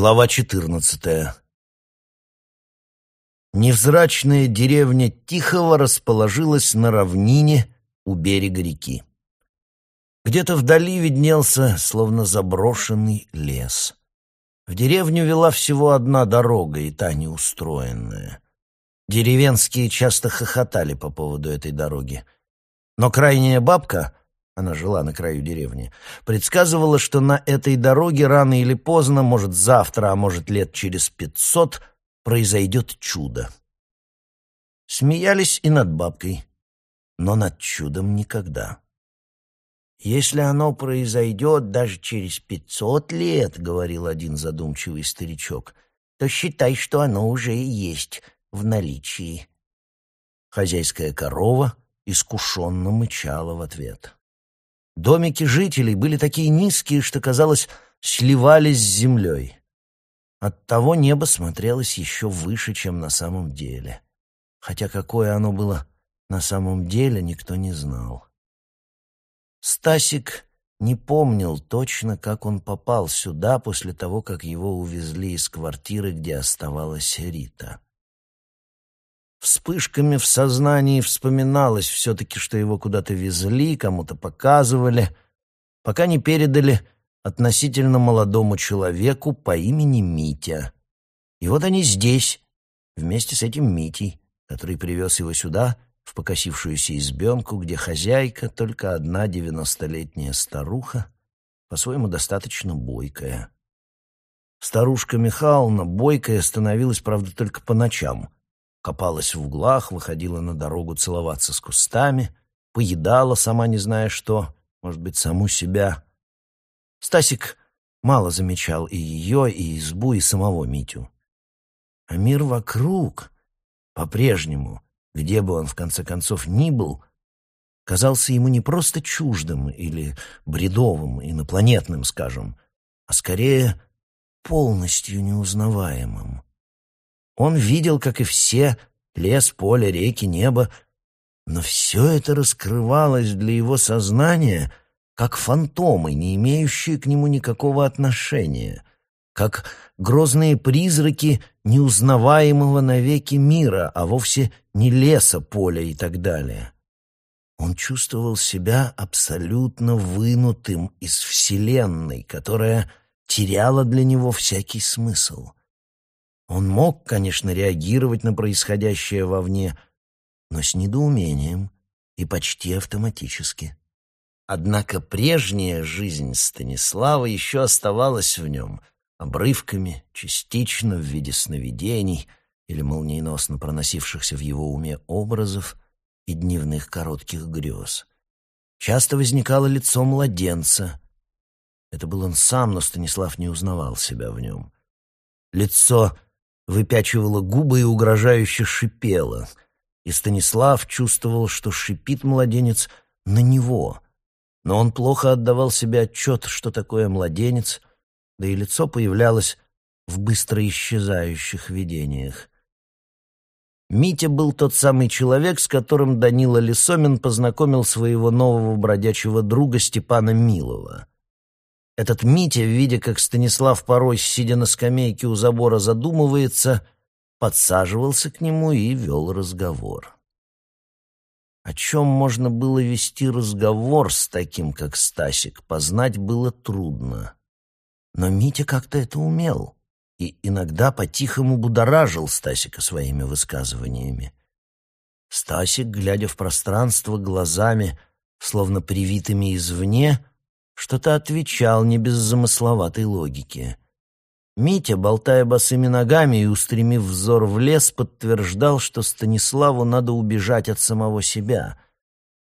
Глава четырнадцатая. Невзрачная деревня Тихого расположилась на равнине у берега реки. Где-то вдали виднелся, словно заброшенный лес. В деревню вела всего одна дорога, и та неустроенная. Деревенские часто хохотали по поводу этой дороги. Но крайняя бабка она жила на краю деревни, предсказывала, что на этой дороге рано или поздно, может завтра, а может лет через пятьсот, произойдет чудо. Смеялись и над бабкой, но над чудом никогда. «Если оно произойдет даже через пятьсот лет, — говорил один задумчивый старичок, — то считай, что оно уже и есть в наличии». Хозяйская корова искушенно мычала в ответ. Домики жителей были такие низкие, что, казалось, сливались с землей. Оттого небо смотрелось еще выше, чем на самом деле. Хотя какое оно было на самом деле, никто не знал. Стасик не помнил точно, как он попал сюда после того, как его увезли из квартиры, где оставалась Рита. Вспышками в сознании вспоминалось все-таки, что его куда-то везли, кому-то показывали, пока не передали относительно молодому человеку по имени Митя. И вот они здесь, вместе с этим Митей, который привез его сюда, в покосившуюся избенку, где хозяйка только одна девяностолетняя старуха, по-своему достаточно бойкая. Старушка Михайловна бойкая становилась, правда, только по ночам — копалась в углах, выходила на дорогу целоваться с кустами, поедала, сама не зная что, может быть, саму себя. Стасик мало замечал и ее, и избу, и самого Митю. А мир вокруг, по-прежнему, где бы он в конце концов ни был, казался ему не просто чуждым или бредовым, инопланетным, скажем, а скорее полностью неузнаваемым. Он видел, как и все, лес, поле, реки, небо, но все это раскрывалось для его сознания как фантомы, не имеющие к нему никакого отношения, как грозные призраки неузнаваемого навеки мира, а вовсе не леса, поля и так далее. Он чувствовал себя абсолютно вынутым из Вселенной, которая теряла для него всякий смысл — он мог, конечно, реагировать на происходящее вовне, но с недоумением и почти автоматически. Однако прежняя жизнь Станислава еще оставалась в нем, обрывками, частично в виде сновидений или молниеносно проносившихся в его уме образов и дневных коротких грез. Часто возникало лицо младенца. Это был он сам, но Станислав не узнавал себя в нем. Лицо выпячивала губы и угрожающе шипела. И Станислав чувствовал, что шипит младенец на него. Но он плохо отдавал себе отчет, что такое младенец, да и лицо появлялось в быстро исчезающих видениях. Митя был тот самый человек, с которым Данила Лисомин познакомил своего нового бродячего друга Степана Милова. Этот Митя, видя, как Станислав порой, сидя на скамейке у забора, задумывается, подсаживался к нему и вел разговор. О чем можно было вести разговор с таким, как Стасик, познать было трудно. Но Митя как-то это умел и иногда по-тихому будоражил Стасика своими высказываниями. Стасик, глядя в пространство глазами, словно привитыми извне, что-то отвечал не без замысловатой логики. Митя, болтая босыми ногами и устремив взор в лес, подтверждал, что Станиславу надо убежать от самого себя.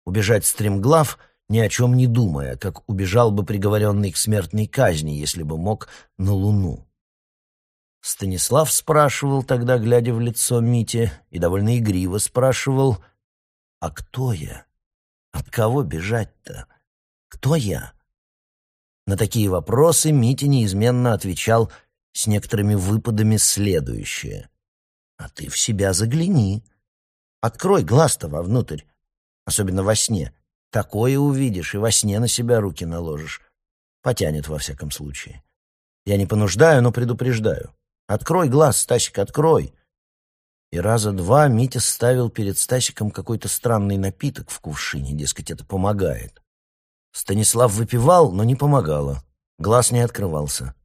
Убежать стремглав, ни о чем не думая, как убежал бы приговоренный к смертной казни, если бы мог, на Луну. Станислав спрашивал тогда, глядя в лицо Мите, и довольно игриво спрашивал, «А кто я? От кого бежать-то? Кто я?» На такие вопросы Митя неизменно отвечал с некоторыми выпадами следующее. «А ты в себя загляни. Открой глаз-то вовнутрь, особенно во сне. Такое увидишь и во сне на себя руки наложишь. Потянет во всяком случае. Я не понуждаю, но предупреждаю. Открой глаз, Стасик, открой. И раза два Митя ставил перед Стасиком какой-то странный напиток в кувшине, дескать, это помогает. Станислав выпивал, но не помогало. Глаз не открывался.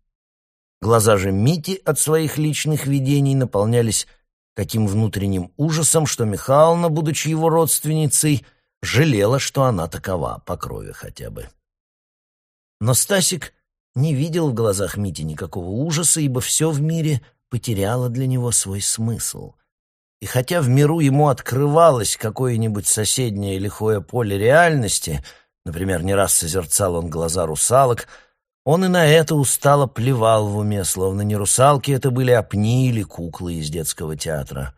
Глаза же Мити от своих личных видений наполнялись таким внутренним ужасом, что Михайловна, будучи его родственницей, жалела, что она такова, по крови хотя бы. Но Стасик не видел в глазах Мити никакого ужаса, ибо все в мире потеряло для него свой смысл. И хотя в миру ему открывалось какое-нибудь соседнее лихое поле реальности, например, не раз созерцал он глаза русалок, он и на это устало плевал в уме, словно не русалки это были, а пни или куклы из детского театра.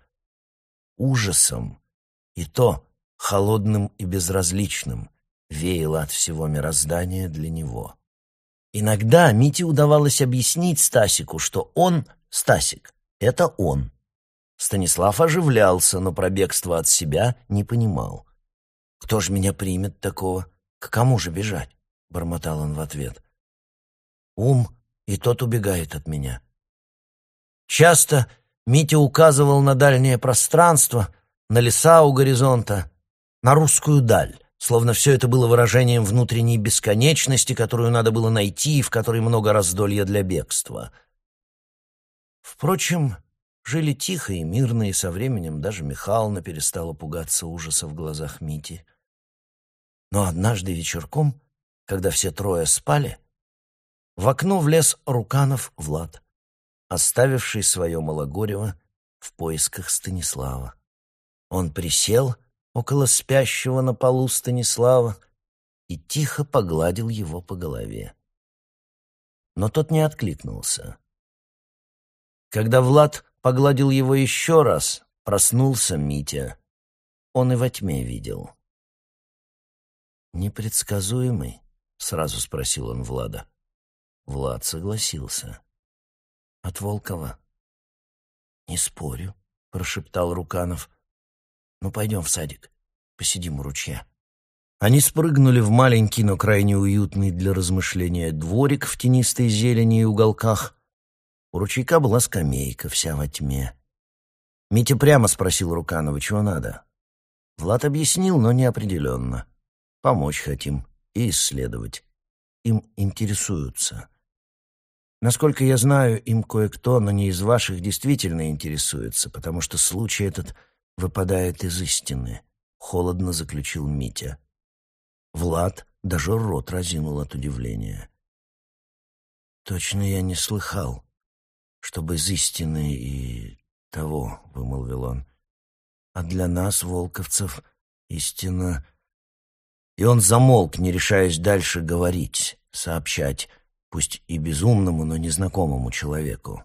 Ужасом, и то холодным и безразличным, веяло от всего мироздания для него. Иногда Мите удавалось объяснить Стасику, что он, Стасик, это он. Станислав оживлялся, но про бегство от себя не понимал. «Кто же меня примет такого? К кому же бежать?» — бормотал он в ответ. «Ум, и тот убегает от меня». Часто Митя указывал на дальнее пространство, на леса у горизонта, на русскую даль, словно все это было выражением внутренней бесконечности, которую надо было найти и в которой много раздолья для бегства. Впрочем, Жили тихо и мирно, и со временем даже Михайловна перестала пугаться ужаса в глазах Мити. Но однажды вечерком, когда все трое спали, в окно влез Руканов Влад, оставивший свое Малогорево в поисках Станислава. Он присел около спящего на полу Станислава и тихо погладил его по голове. Но тот не откликнулся. Когда Влад Погладил его еще раз. Проснулся Митя. Он и во тьме видел. «Непредсказуемый?» — сразу спросил он Влада. Влад согласился. «От Волкова?» «Не спорю», — прошептал Руканов. «Ну, пойдем в садик, посидим у ручья». Они спрыгнули в маленький, но крайне уютный для размышления дворик в тенистой зелени и уголках, у ручейка была скамейка, вся во тьме. Митя прямо спросил Руканова, чего надо. Влад объяснил, но неопределенно. Помочь хотим и исследовать. Им интересуются. Насколько я знаю, им кое-кто, но не из ваших, действительно интересуется, потому что случай этот выпадает из истины, — холодно заключил Митя. Влад даже рот разинул от удивления. «Точно я не слыхал», чтобы из истины и того, — вымолвил он. А для нас, волковцев, истина... И он замолк, не решаясь дальше говорить, сообщать, пусть и безумному, но незнакомому человеку.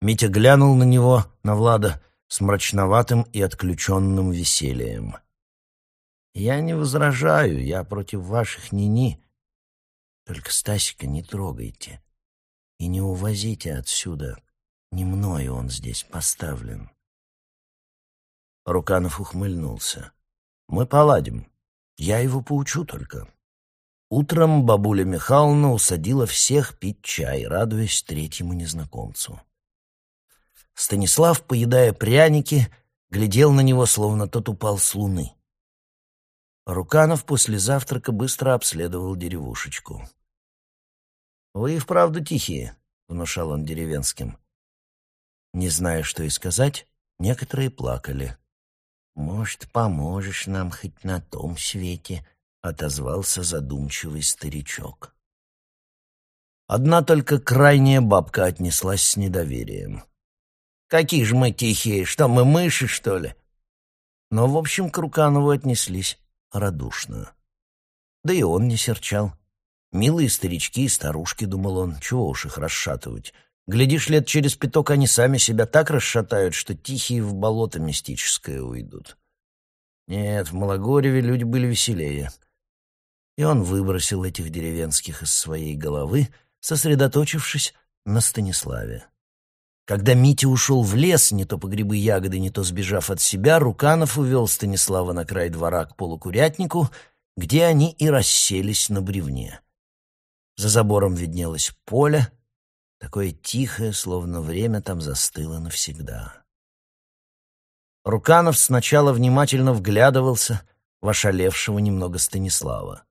Митя глянул на него, на Влада, с мрачноватым и отключенным весельем. «Я не возражаю, я против ваших ни-ни. Только Стасика не трогайте. И не увозите отсюда. Не мною он здесь поставлен. Руканов ухмыльнулся. Мы поладим. Я его поучу только. Утром бабуля Михайловна усадила всех пить чай, радуясь третьему незнакомцу. Станислав, поедая пряники, глядел на него, словно тот упал с луны. Руканов после завтрака быстро обследовал деревушечку. «Вы и вправду тихие», — внушал он деревенским. Не зная, что и сказать, некоторые плакали. «Может, поможешь нам хоть на том свете?» — отозвался задумчивый старичок. Одна только крайняя бабка отнеслась с недоверием. «Какие же мы тихие! Что, мы мыши, что ли?» Но, в общем, к Руканову отнеслись радушно. Да и он не серчал. Милые старички и старушки, думал он, чего уж их расшатывать. Глядишь, лет через пяток они сами себя так расшатают, что тихие в болото мистическое уйдут. Нет, в Малогореве люди были веселее. И он выбросил этих деревенских из своей головы, сосредоточившись на Станиславе. Когда Митя ушел в лес, не то по грибы ягоды, не то сбежав от себя, Руканов увел Станислава на край двора к полукурятнику, где они и расселись на бревне. За забором виднелось поле, такое тихое, словно время там застыло навсегда. Руканов сначала внимательно вглядывался в ошалевшего немного Станислава.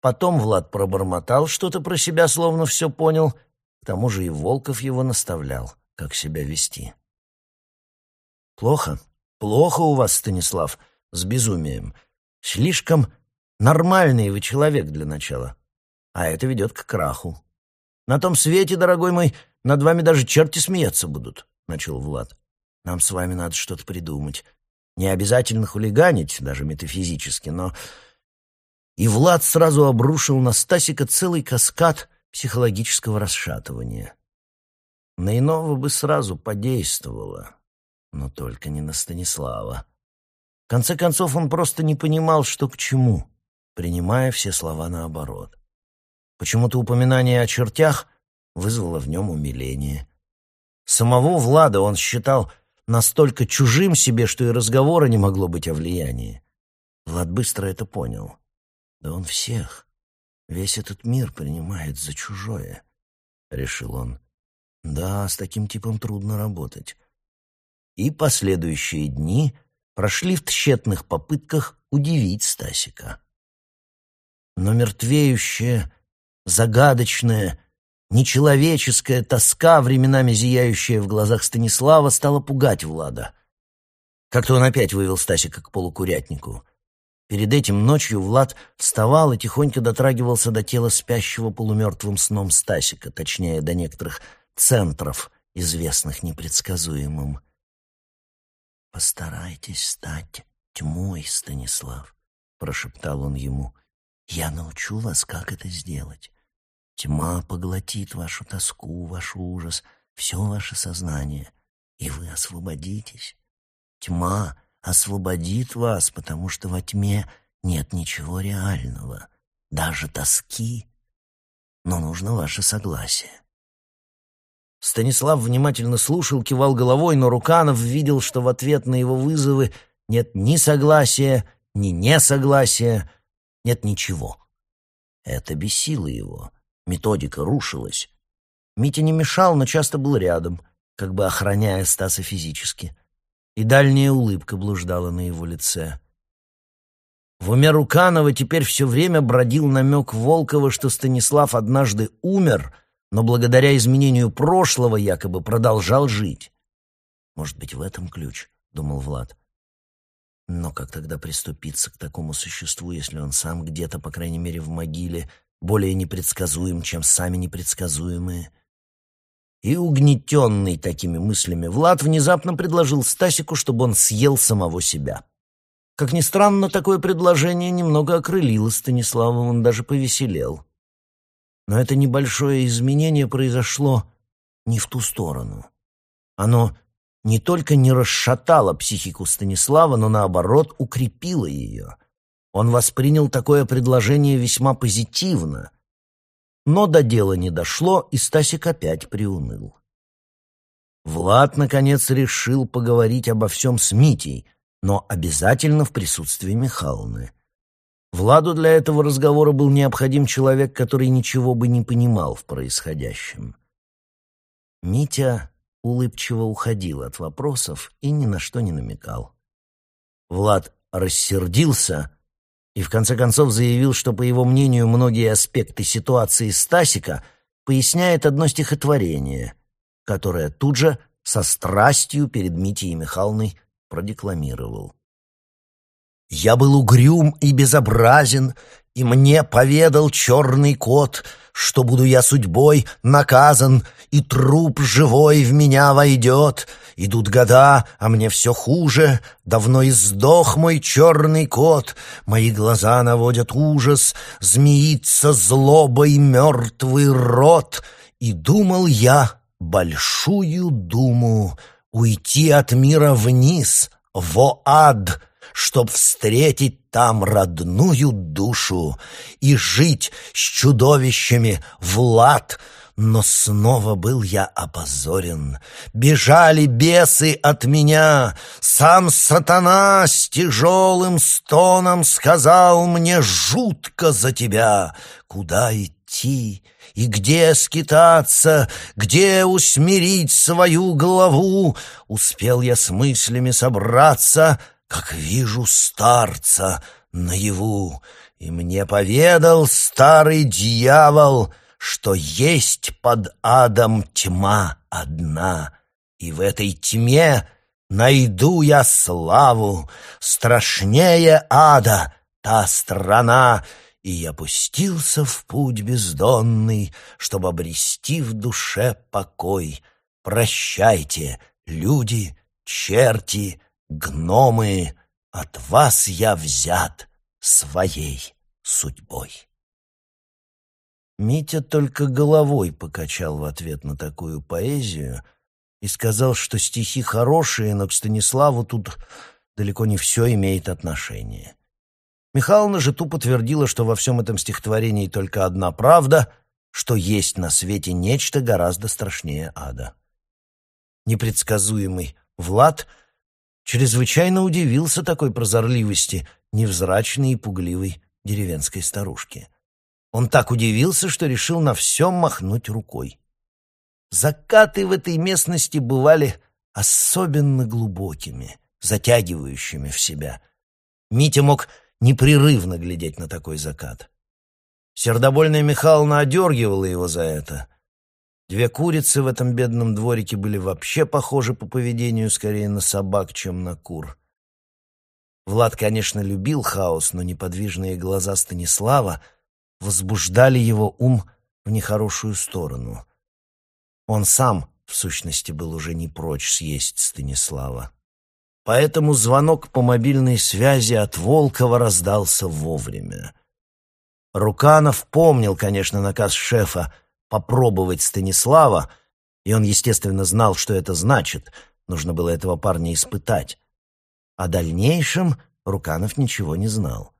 Потом Влад пробормотал что-то про себя, словно все понял. К тому же и Волков его наставлял, как себя вести. «Плохо, плохо у вас, Станислав, с безумием. Слишком нормальный вы человек для начала. А это ведет к краху. На том свете, дорогой мой, над вами даже черти смеяться будут», — начал Влад. «Нам с вами надо что-то придумать. Не обязательно хулиганить, даже метафизически, но и Влад сразу обрушил на Стасика целый каскад психологического расшатывания. На иного бы сразу подействовало, но только не на Станислава. В конце концов, он просто не понимал, что к чему, принимая все слова наоборот. Почему-то упоминание о чертях вызвало в нем умиление. Самого Влада он считал настолько чужим себе, что и разговора не могло быть о влиянии. Влад быстро это понял. Да он всех, весь этот мир принимает за чужое, — решил он. Да, с таким типом трудно работать. И последующие дни прошли в тщетных попытках удивить Стасика. Но мертвеющая, загадочная, нечеловеческая тоска, временами зияющая в глазах Станислава, стала пугать Влада. Как-то он опять вывел Стасика к полукурятнику — Перед этим ночью Влад вставал и тихонько дотрагивался до тела спящего полумертвым сном Стасика, точнее, до некоторых центров, известных непредсказуемым. «Постарайтесь стать тьмой, Станислав», — прошептал он ему. «Я научу вас, как это сделать. Тьма поглотит вашу тоску, ваш ужас, все ваше сознание, и вы освободитесь. Тьма освободит вас, потому что во тьме нет ничего реального, даже тоски. Но нужно ваше согласие. Станислав внимательно слушал, кивал головой, но Руканов видел, что в ответ на его вызовы нет ни согласия, ни несогласия, нет ничего. Это бесило его. Методика рушилась. Митя не мешал, но часто был рядом, как бы охраняя Стаса физически и дальняя улыбка блуждала на его лице. В уме Руканова теперь все время бродил намек Волкова, что Станислав однажды умер, но благодаря изменению прошлого якобы продолжал жить. «Может быть, в этом ключ?» — думал Влад. Но как тогда приступиться к такому существу, если он сам где-то, по крайней мере, в могиле, более непредсказуем, чем сами непредсказуемые? И угнетенный такими мыслями Влад внезапно предложил Стасику, чтобы он съел самого себя. Как ни странно, такое предложение немного окрылило Станислава, он даже повеселел. Но это небольшое изменение произошло не в ту сторону. Оно не только не расшатало психику Станислава, но наоборот укрепило ее. Он воспринял такое предложение весьма позитивно, но до дела не дошло, и Стасик опять приуныл. Влад, наконец, решил поговорить обо всем с Митей, но обязательно в присутствии Михайловны. Владу для этого разговора был необходим человек, который ничего бы не понимал в происходящем. Митя улыбчиво уходил от вопросов и ни на что не намекал. Влад рассердился и в конце концов заявил, что, по его мнению, многие аспекты ситуации Стасика поясняет одно стихотворение, которое тут же со страстью перед Митей Михайловной продекламировал. «Я был угрюм и безобразен, и мне поведал черный кот, что буду я судьбой наказан, и труп живой в меня войдет. Идут года, а мне все хуже, давно издох мой черный кот. Мои глаза наводят ужас, змеится злобой мертвый рот. И думал я большую думу уйти от мира вниз, во ад, чтоб встретить там родную душу и жить с чудовищами в лад, но снова был я опозорен. Бежали бесы от меня. Сам сатана с тяжелым стоном сказал мне жутко за тебя. Куда идти и где скитаться, где усмирить свою голову. Успел я с мыслями собраться, как вижу старца наяву, и мне поведал старый дьявол, что есть под адом тьма одна, и в этой тьме найду я славу, страшнее ада та страна, и я пустился в путь бездонный, чтобы обрести в душе покой. Прощайте, люди, черти, гномы, от вас я взят своей судьбой. Митя только головой покачал в ответ на такую поэзию и сказал, что стихи хорошие, но к Станиславу тут далеко не все имеет отношение. Михайловна же тупо твердила, что во всем этом стихотворении только одна правда, что есть на свете нечто гораздо страшнее ада. Непредсказуемый Влад чрезвычайно удивился такой прозорливости невзрачной и пугливой деревенской старушки. Он так удивился, что решил на всем махнуть рукой. Закаты в этой местности бывали особенно глубокими, затягивающими в себя. Митя мог непрерывно глядеть на такой закат. Сердобольная Михайловна одергивала его за это. Две курицы в этом бедном дворике были вообще похожи по поведению скорее на собак, чем на кур. Влад, конечно, любил хаос, но неподвижные глаза Станислава возбуждали его ум в нехорошую сторону. Он сам, в сущности, был уже не прочь съесть Станислава. Поэтому звонок по мобильной связи от Волкова раздался вовремя. Руканов помнил, конечно, наказ шефа попробовать Станислава, и он, естественно, знал, что это значит. Нужно было этого парня испытать. О дальнейшем Руканов ничего не знал.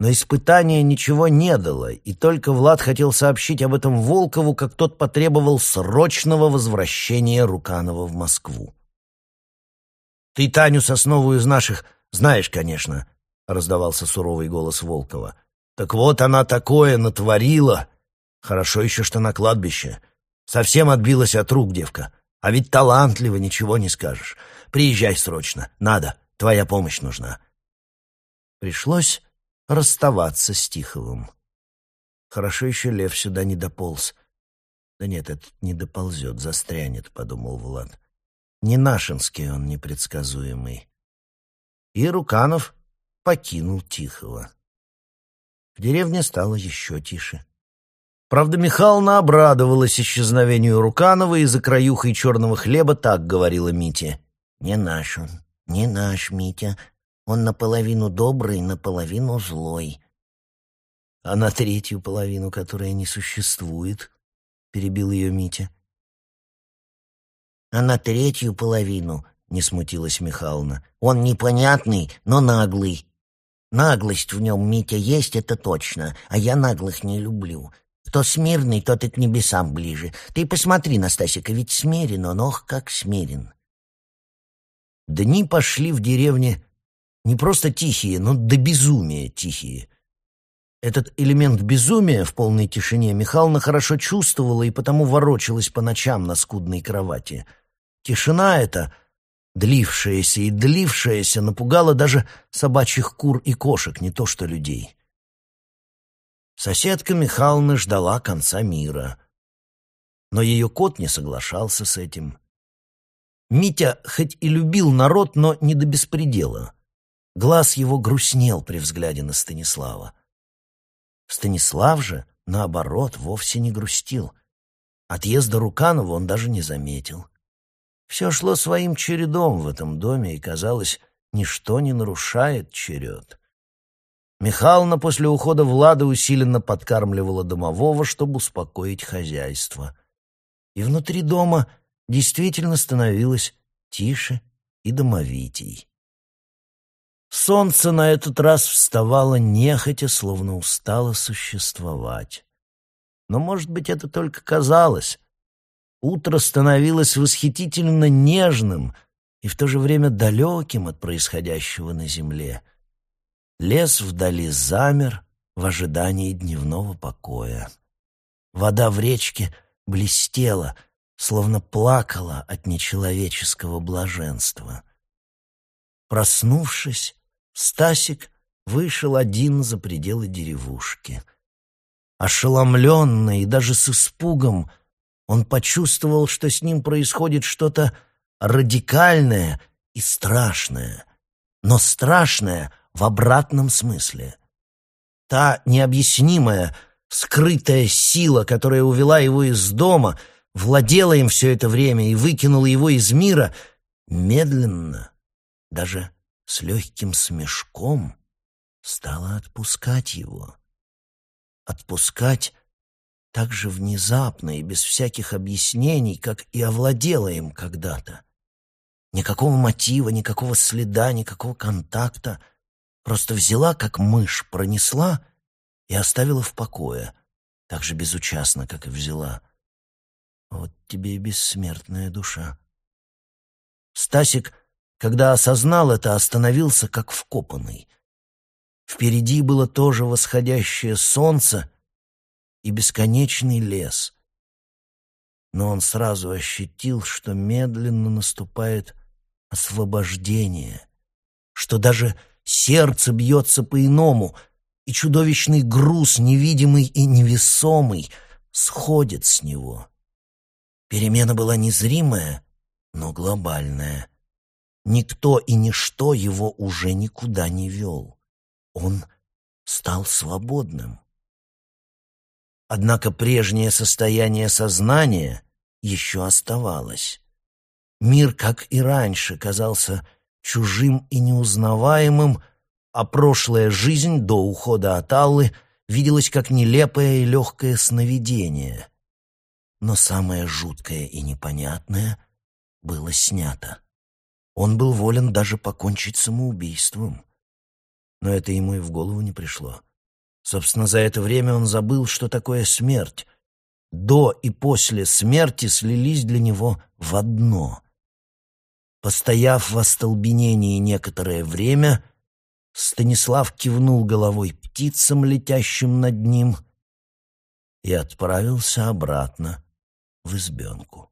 Но испытание ничего не дало, и только Влад хотел сообщить об этом Волкову, как тот потребовал срочного возвращения Руканова в Москву. «Ты Таню Сосновую из наших знаешь, конечно», — раздавался суровый голос Волкова. «Так вот она такое натворила. Хорошо еще, что на кладбище. Совсем отбилась от рук девка. А ведь талантливо, ничего не скажешь. Приезжай срочно. Надо. Твоя помощь нужна». Пришлось расставаться с Тиховым. Хорошо еще Лев сюда не дополз. Да нет, этот не доползет, застрянет, — подумал Влад. Не нашинский он непредсказуемый. И Руканов покинул Тихого. В деревне стало еще тише. Правда, Михайловна обрадовалась исчезновению Руканова и за краюхой черного хлеба так говорила Мите. «Не наш он, не наш Митя. Он наполовину добрый, наполовину злой». «А на третью половину, которая не существует?» — перебил ее Митя а на третью половину, — не смутилась Михайловна, — он непонятный, но наглый. Наглость в нем, Митя, есть, это точно, а я наглых не люблю. Кто смирный, тот и к небесам ближе. Ты посмотри, Настасика, ведь смирен он, ох, как смирен. Дни пошли в деревне не просто тихие, но до безумия тихие. Этот элемент безумия в полной тишине Михайловна хорошо чувствовала и потому ворочалась по ночам на скудной кровати. Тишина эта, длившаяся и длившаяся, напугала даже собачьих кур и кошек, не то что людей. Соседка Михайловна ждала конца мира. Но ее кот не соглашался с этим. Митя хоть и любил народ, но не до беспредела. Глаз его грустнел при взгляде на Станислава. Станислав же, наоборот, вовсе не грустил. Отъезда Руканова он даже не заметил. Все шло своим чередом в этом доме, и, казалось, ничто не нарушает черед. Михайловна после ухода Влада усиленно подкармливала домового, чтобы успокоить хозяйство. И внутри дома действительно становилось тише и домовитей. Солнце на этот раз вставало нехотя, словно устало существовать. Но, может быть, это только казалось. Утро становилось восхитительно нежным и в то же время далеким от происходящего на земле. Лес вдали замер в ожидании дневного покоя. Вода в речке блестела, словно плакала от нечеловеческого блаженства. Проснувшись, Стасик вышел один за пределы деревушки. Ошеломленный и даже с испугом, он почувствовал, что с ним происходит что-то радикальное и страшное, но страшное в обратном смысле. Та необъяснимая, скрытая сила, которая увела его из дома, владела им все это время и выкинула его из мира, медленно, даже с легким смешком, стала отпускать его. Отпускать так же внезапно и без всяких объяснений, как и овладела им когда-то. Никакого мотива, никакого следа, никакого контакта. Просто взяла, как мышь, пронесла и оставила в покое, так же безучастно, как и взяла. Вот тебе и бессмертная душа. Стасик, когда осознал это, остановился как вкопанный. Впереди было тоже восходящее солнце и бесконечный лес. Но он сразу ощутил, что медленно наступает освобождение, что даже сердце бьется по-иному, и чудовищный груз, невидимый и невесомый, сходит с него. Перемена была незримая, но глобальная. Никто и ничто его уже никуда не вел. Он стал свободным. Однако прежнее состояние сознания еще оставалось. Мир, как и раньше, казался чужим и неузнаваемым, а прошлая жизнь до ухода от Аллы виделась как нелепое и легкое сновидение. Но самое жуткое и непонятное было снято. Он был волен даже покончить самоубийством. Но это ему и в голову не пришло. Собственно, за это время он забыл, что такое смерть. До и после смерти слились для него в одно. Постояв в остолбенении некоторое время, Станислав кивнул головой птицам, летящим над ним, и отправился обратно в избенку.